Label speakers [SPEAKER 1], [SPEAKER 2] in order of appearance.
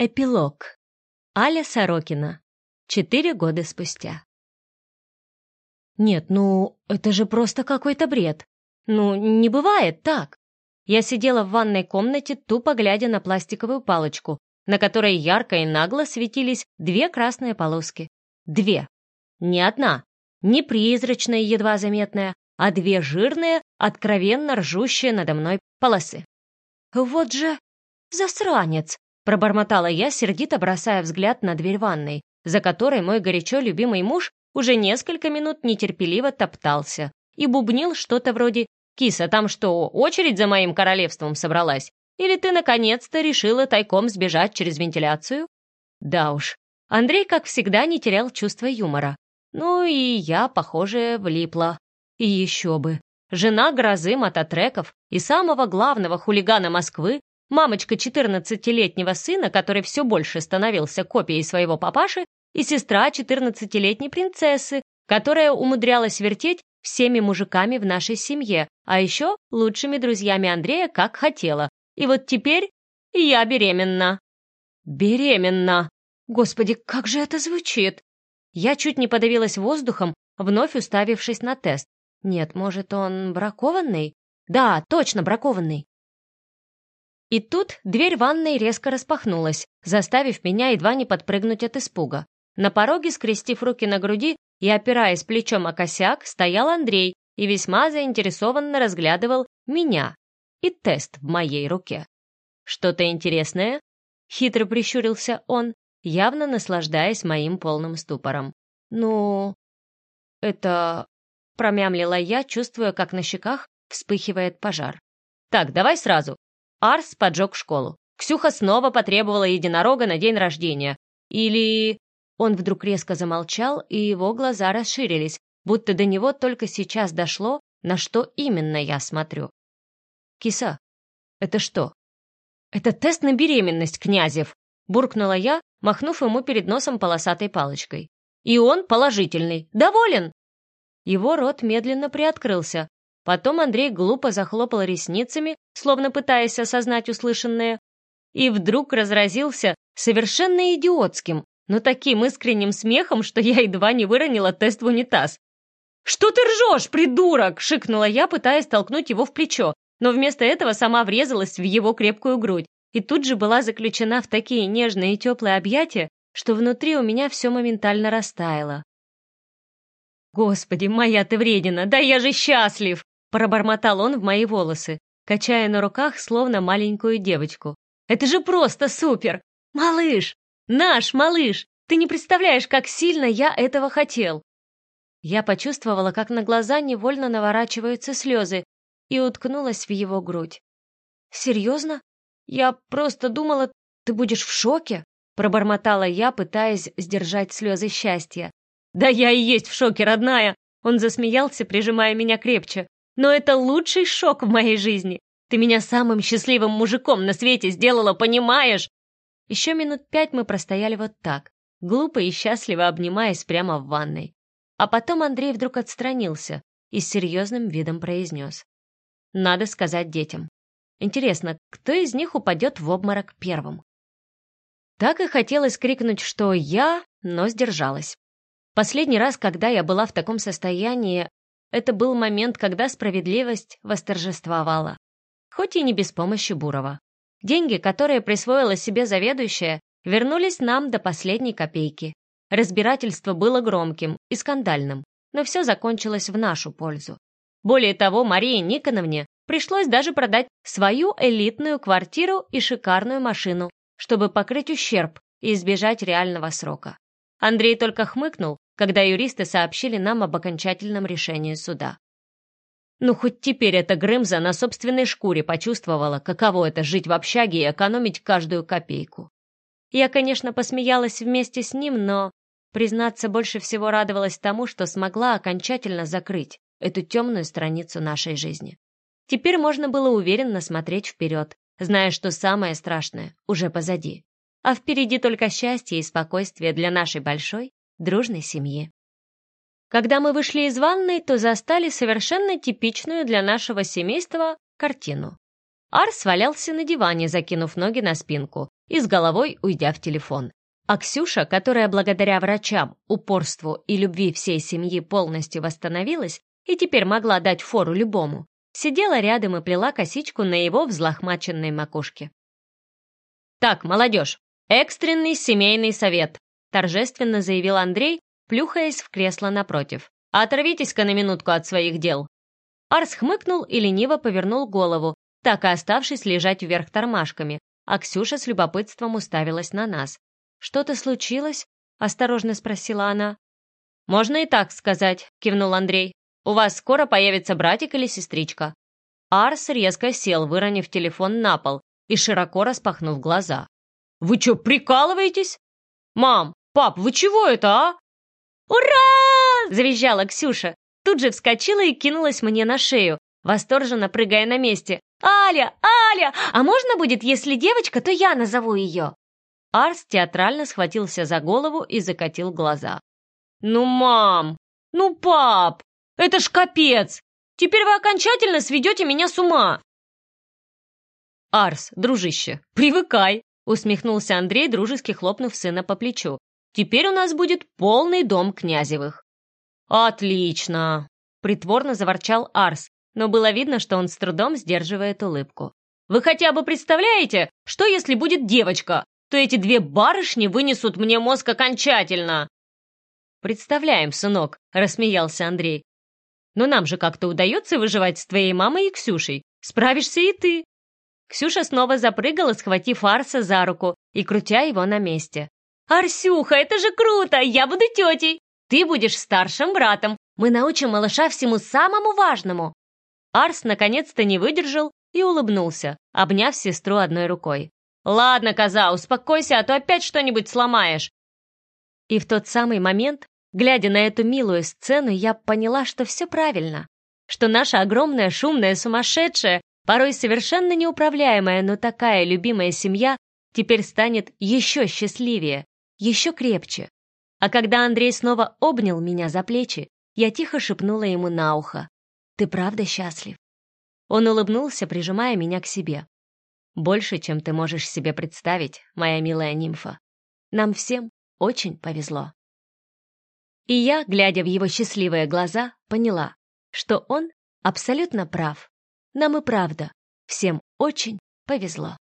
[SPEAKER 1] Эпилог. Аля Сорокина. Четыре года спустя. Нет, ну, это же просто какой-то бред. Ну, не бывает так. Я сидела в ванной комнате, тупо глядя на пластиковую палочку, на которой ярко и нагло светились две красные полоски. Две. Не одна, не призрачная, едва заметная, а две жирные, откровенно ржущие надо мной полосы. Вот же засранец! Пробормотала я, сердито бросая взгляд на дверь ванной, за которой мой горячо любимый муж уже несколько минут нетерпеливо топтался и бубнил что-то вроде «Киса, там что, очередь за моим королевством собралась? Или ты наконец-то решила тайком сбежать через вентиляцию?» Да уж, Андрей, как всегда, не терял чувства юмора. Ну и я, похоже, влипла. И еще бы. Жена грозы мототреков и самого главного хулигана Москвы мамочка 14-летнего сына, который все больше становился копией своего папаши, и сестра 14-летней принцессы, которая умудрялась вертеть всеми мужиками в нашей семье, а еще лучшими друзьями Андрея, как хотела. И вот теперь я беременна. Беременна! Господи, как же это звучит! Я чуть не подавилась воздухом, вновь уставившись на тест. Нет, может, он бракованный? Да, точно бракованный. И тут дверь ванной резко распахнулась, заставив меня едва не подпрыгнуть от испуга. На пороге, скрестив руки на груди и опираясь плечом о косяк, стоял Андрей и весьма заинтересованно разглядывал меня и тест в моей руке. «Что-то интересное?» — хитро прищурился он, явно наслаждаясь моим полным ступором. «Ну, это...» — промямлила я, чувствуя, как на щеках вспыхивает пожар. «Так, давай сразу. Арс поджег школу. Ксюха снова потребовала единорога на день рождения. Или... Он вдруг резко замолчал, и его глаза расширились, будто до него только сейчас дошло, на что именно я смотрю. «Киса, это что?» «Это тест на беременность, Князев!» буркнула я, махнув ему перед носом полосатой палочкой. «И он положительный. Доволен?» Его рот медленно приоткрылся, Потом Андрей глупо захлопал ресницами, словно пытаясь осознать услышанное, и вдруг разразился совершенно идиотским, но таким искренним смехом, что я едва не выронила тест в унитаз. «Что ты ржешь, придурок?» — шикнула я, пытаясь толкнуть его в плечо, но вместо этого сама врезалась в его крепкую грудь и тут же была заключена в такие нежные и теплые объятия, что внутри у меня все моментально растаяло. «Господи, моя ты вредина, да я же счастлив!» Пробормотал он в мои волосы, качая на руках, словно маленькую девочку. «Это же просто супер! Малыш! Наш малыш! Ты не представляешь, как сильно я этого хотел!» Я почувствовала, как на глаза невольно наворачиваются слезы, и уткнулась в его грудь. «Серьезно? Я просто думала, ты будешь в шоке?» Пробормотала я, пытаясь сдержать слезы счастья. «Да я и есть в шоке, родная!» Он засмеялся, прижимая меня крепче но это лучший шок в моей жизни. Ты меня самым счастливым мужиком на свете сделала, понимаешь?» Еще минут пять мы простояли вот так, глупо и счастливо обнимаясь прямо в ванной. А потом Андрей вдруг отстранился и с серьезным видом произнес. «Надо сказать детям. Интересно, кто из них упадет в обморок первым?» Так и хотелось крикнуть, что я, но сдержалась. Последний раз, когда я была в таком состоянии, это был момент, когда справедливость восторжествовала. Хоть и не без помощи Бурова. Деньги, которые присвоила себе заведующая, вернулись нам до последней копейки. Разбирательство было громким и скандальным, но все закончилось в нашу пользу. Более того, Марии Никоновне пришлось даже продать свою элитную квартиру и шикарную машину, чтобы покрыть ущерб и избежать реального срока. Андрей только хмыкнул когда юристы сообщили нам об окончательном решении суда. Ну, хоть теперь эта Грымза на собственной шкуре почувствовала, каково это жить в общаге и экономить каждую копейку. Я, конечно, посмеялась вместе с ним, но, признаться, больше всего радовалась тому, что смогла окончательно закрыть эту темную страницу нашей жизни. Теперь можно было уверенно смотреть вперед, зная, что самое страшное уже позади. А впереди только счастье и спокойствие для нашей большой дружной семьи. Когда мы вышли из ванной, то застали совершенно типичную для нашего семейства картину. Арс валялся на диване, закинув ноги на спинку и с головой уйдя в телефон. А Ксюша, которая благодаря врачам, упорству и любви всей семьи полностью восстановилась и теперь могла дать фору любому, сидела рядом и плела косичку на его взлохмаченной макушке. «Так, молодежь, экстренный семейный совет», торжественно заявил Андрей, плюхаясь в кресло напротив. «Оторвитесь-ка на минутку от своих дел». Арс хмыкнул и лениво повернул голову, так и оставшись лежать вверх тормашками, а Ксюша с любопытством уставилась на нас. «Что-то случилось?» — осторожно спросила она. «Можно и так сказать», — кивнул Андрей. «У вас скоро появится братик или сестричка». Арс резко сел, выронив телефон на пол и широко распахнув глаза. «Вы что, прикалываетесь? Мам, пап, вы чего это, а?» «Ура!» — завизжала Ксюша. Тут же вскочила и кинулась мне на шею, восторженно прыгая на месте. «Аля! Аля! А можно будет, если девочка, то я назову ее?» Арс театрально схватился за голову и закатил глаза. «Ну, мам! Ну, пап! Это ж капец! Теперь вы окончательно сведете меня с ума!» «Арс, дружище, привыкай!» усмехнулся Андрей, дружески хлопнув сына по плечу. «Теперь у нас будет полный дом Князевых». «Отлично!» притворно заворчал Арс, но было видно, что он с трудом сдерживает улыбку. «Вы хотя бы представляете, что если будет девочка, то эти две барышни вынесут мне мозг окончательно!» «Представляем, сынок», — рассмеялся Андрей. «Но нам же как-то удается выживать с твоей мамой и Ксюшей. Справишься и ты». Ксюша снова запрыгала, схватив Арса за руку и крутя его на месте. «Арсюха, это же круто! Я буду тетей! Ты будешь старшим братом! Мы научим малыша всему самому важному!» Арс наконец-то не выдержал и улыбнулся, обняв сестру одной рукой. «Ладно, коза, успокойся, а то опять что-нибудь сломаешь!» И в тот самый момент, глядя на эту милую сцену, я поняла, что все правильно, что наша огромная, шумная, сумасшедшая, порой совершенно неуправляемая, но такая любимая семья теперь станет еще счастливее, еще крепче. А когда Андрей снова обнял меня за плечи, я тихо шепнула ему на ухо. Ты правда счастлив?» Он улыбнулся, прижимая меня к себе. «Больше, чем ты можешь себе представить, моя милая нимфа. Нам всем очень повезло». И я, глядя в его счастливые глаза, поняла, что он абсолютно прав. Нам и правда всем очень повезло.